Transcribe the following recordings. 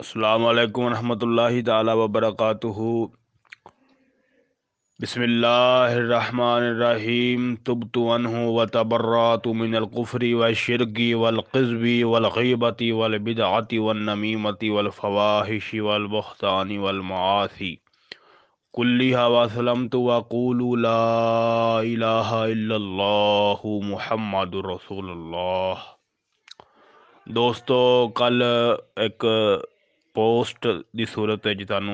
السلام علیکم ورحمۃ اللہ تعالی وبرکاتہ۔ بسم اللہ الرحمن الرحیم۔ تبت عنہ وتبرات من القفر والشرک والقذب والغیبت والبدعت والنمیمت والفواحش والبختان والمعاصی۔ کلیہا وسلمت وقول لا الہ الا اللہ محمد رسول اللہ۔ دوستو، کل ایک پوسٹ دی صورت ہے جتانو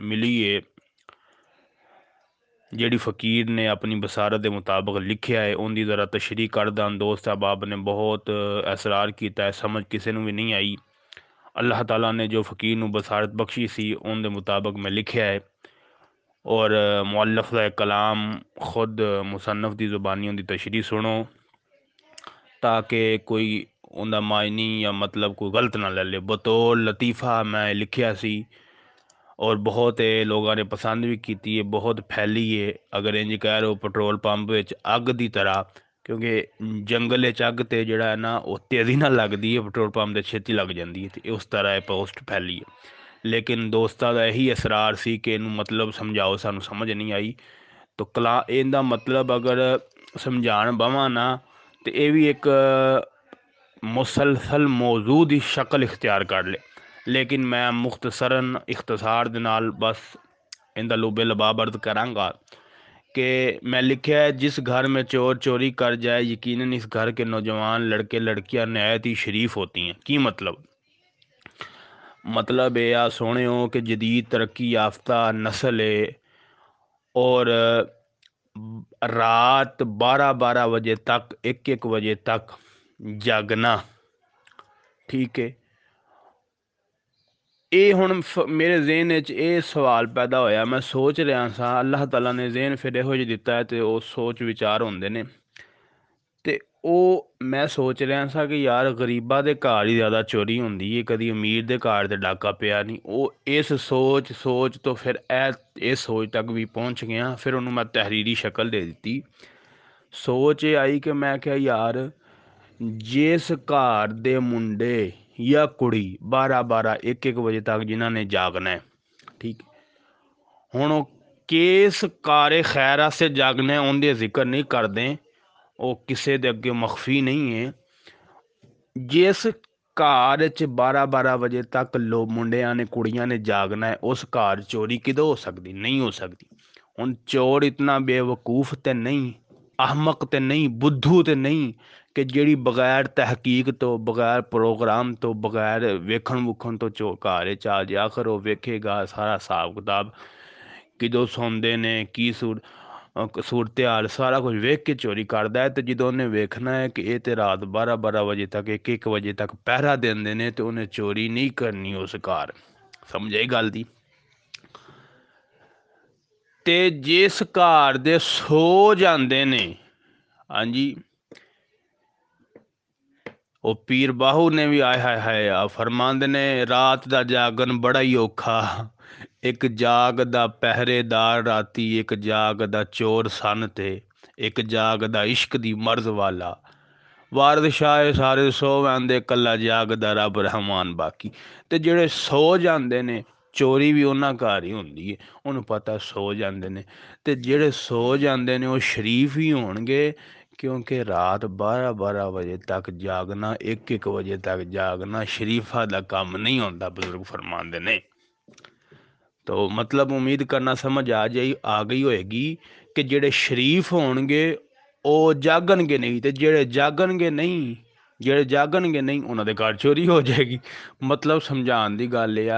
ملی ہے جیڑی فقیر نے اپنی بسارت دے مطابق لکھیا ہے ان دی ذرا تشریح کردہ دوست احباب نے بہت اصرار کیتا ہے سمجھ کسے نو بھی نہیں آئی اللہ تعالیٰ نے جو فقیر نو بسارت بخشی سی ان دے مطابق میں لکھیا ہے اور معلف دا کلام خود مصنف دی زبانی ان دی تشریح سنو تاکہ کوئی ان دا معنی یا مطلب کوئی غلط نہ لے لے۔ بطور لطیفہ میں لکھیا سی اور بہت لوگوں نے پسند بھی کیتی ہے، بہت پھیلی ہے۔ اگر انج کہہ رہے ہو پٹرول پمپ اگ دی طرح، کیونکہ جنگل اگ تے جڑا ہے نا، وہ تیزی نہ لگتی ہے، پٹرول پمپ دے چھتی لگ جاتی ہے۔ تے اس طرح پوسٹ پھیلی ہے۔ لیکن دوستہ دا یہی اسرار سی کہ انہوں مطلب سمجھاؤ سانو سمجھ نہیں آئی۔ تو کلا ان دا مطلب اگر سمجھان بواں نا تو یہ بھی ایک مسلسل موضوع دی شکل اختیار کر لے۔ لیکن میں مختصراً اختصار دنال بس ان لوبے لباب عرض کراں گا کہ میں لکھیا ہے، جس گھر میں چور چوری کر جائے، یقیناً اس گھر کے نوجوان لڑکے، لڑکیاں نہایت ہی شریف ہوتی ہیں۔ کی مطلب؟ مطلب یہ سونے ہو کہ جدید ترقی یافتہ نسل ہے اور رات بارہ بارہ بجے تک، ایک ایک بجے تک جاگنا ٹھیک ہے یہ ہوں ف میرے اے سوال پیدا ہویا میں سوچ رہا سا اللہ تعالیٰ نے ذہن پھر یہ سوچ بچار ہوں نے تو وہ میں سوچ رہا سا کہ یار غریبہ دار ہی زیادہ چوری ہوتی ہے کدی امی ڈاکا پیا نہیں وہ اس سوچ سوچ تو پھر اے یہ سوچ تک بھی پہنچ گیا پھر انہوں میں تحریری شکل دے دیتی سوچ یہ آئی کہ میں کہا یار جسے یا کڑی بارہ بارہ ایک ایک بجے تک نے جاگنا ہے جاگنا ہے مخفی نہیں ہیں جس کار چھ بارہ بجے تک لو مجھے نے جاگنا ہے اس کار چوری کدو ہو سکتی نہیں ہو سکتی ان چور اتنا بے وقوف احمق تے نہیں بدھو تی کہ جیڑی بغیر تحقیق تو، بغیر پروگرام تو، بغیر ویکھن وکھن تو چوکارے چاہ چال جا کر وہ ویکھے گا سارا حساب کتاب کدو سوندے نے، کی سور سورت سارا کچھ ویک کے چوری کرتا ہے۔ تو جدو انہیں ویکھنا ہے کہ یہ تو رات بارہ بارہ بجے تک، ایک ایک بجے تک پہرا دین دینے تو انہیں چوری نہیں کرنی اس کار۔ سمجھے آئی گل تھی تو جس کار دے سو جانے نے ہاں جی وہ پیر باہو نے بھی آئے ہائے ہے فرمند نے رات کا جاگن بڑا ہی اور جاگ دہرے دار راتی ایک جاگ دور سنتے ایک جاگ دشک درد والا وارد شاہ سارے سو آدھے کلا جاگ دب رہا جہے سو جانے نے چوری بھی انہوں گھر ہی ہوئی ہے ان پتا سو جانے نے تو جہ سو جہ شریف ہی ہونگے ਕਿਉਂਕਿ ਰਾਤ 12 12 ਵਜੇ ਤੱਕ ਜਾਗਣਾ 1 1 ਵਜੇ ਤੱਕ ਜਾਗਣਾ ਸ਼ਰੀਫਾ ਦਾ ਕੰਮ ਨਹੀਂ ਹੁੰਦਾ ਬਜ਼ੁਰਗ ਫਰਮਾਉਂਦੇ ਨੇ ਤੋ ਮਤਲਬ ਉਮੀਦ ਕਰਨਾ ਸਮਝ ਆ ਜਾਈ ਆ ਗਈ ਹੋਏਗੀ ਕਿ ਜਿਹੜੇ ਸ਼ਰੀਫ ਹੋਣਗੇ ਉਹ ਜਾਗਣਗੇ ਨਹੀਂ ਤੇ ਜਿਹੜੇ ਜਾਗਣਗੇ ਨਹੀਂ ਜਿਹੜੇ ਜਾਗਣਗੇ ਨਹੀਂ ਉਹਨਾਂ ਦੇ ਘਰ ਚੋਰੀ ਹੋ ਜਾਏਗੀ ਮਤਲਬ ਸਮਝਾਉਣ ਦੀ ਗੱਲ ਇਹ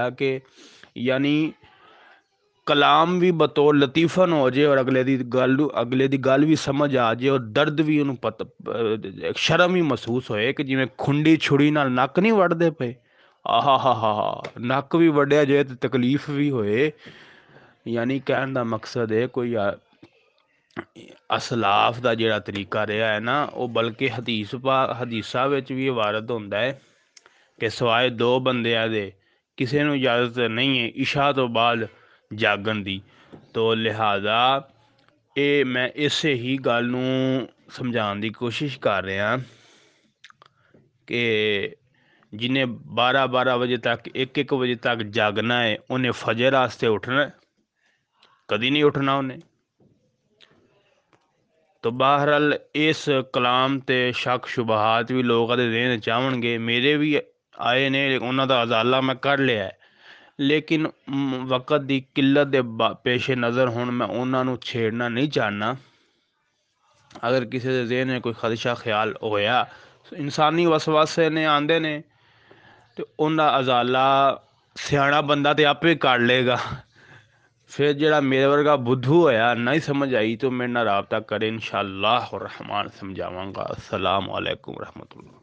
کلام بھی بطور لطیفہ ہو جائے اور اگلے دی گل، اگلے دی گل بھی سمجھ آ جائے اور درد بھی انہوں پت شرم ہی محسوس ہوئے کہ جویں کھنڈی چھڑی نال نک نہیں وڑدے پے۔ آہا ہا ہا ہا، نک بھی وڈیا جائے تو تکلیف بھی ہوئے۔ یعنی کہن دا مقصد ہے کوئی اسلاف دا جڑا طریقہ رہا ہے نا وہ بلکہ حدیث پا، حدیثہ وچ بھی وارد ہوندا ہے کہ سوائے دو بندیاں دے کسی نو اجازت نہیں ہے۔ عشاء تو بعد ਜਾਗਣ ਦੀ ਤੋ ਲਿਹਾਜ਼ਾ ਇਹ ਮੈਂ ਇਸੇ ਹੀ ਗੱਲ ਨੂੰ ਸਮਝਾਉਣ ਦੀ ਕੋਸ਼ਿਸ਼ ਕਰ ਰਿਹਾ ਕਿ جنہیں بارہ بارہ بجے تک ایک ایک بجے تک جاگنا ہے انہیں فجر واسطے اٹھنا ہے کدی نہیں اٹھنا انہیں تو بہرحال اس کلام تے شک شبہات بھی لوگ آدھے دین چاہن گے میرے بھی آئے نے انہوں دا ازالہ میں کر لیا ہے لیکن وقت دی قلت دے پیش نظر ہون میں انہوں نو چھیڑنا نہیں چاہنا۔ اگر کسی دے ذہن میں کوئی خدشہ خیال ہویا انسانی وسواسے نے آندے نے، تو انہوں ازالہ سیاح بندہ تے آپ کر لے گا۔ پھر جڑا میرے ورگا بدھو ہویا، نہیں سمجھ آئی تو میرے نہ رابطہ کرے، انشاءاللہ الرحمن سمجھاواں گا۔ السلام علیکم ورحمۃ اللہ۔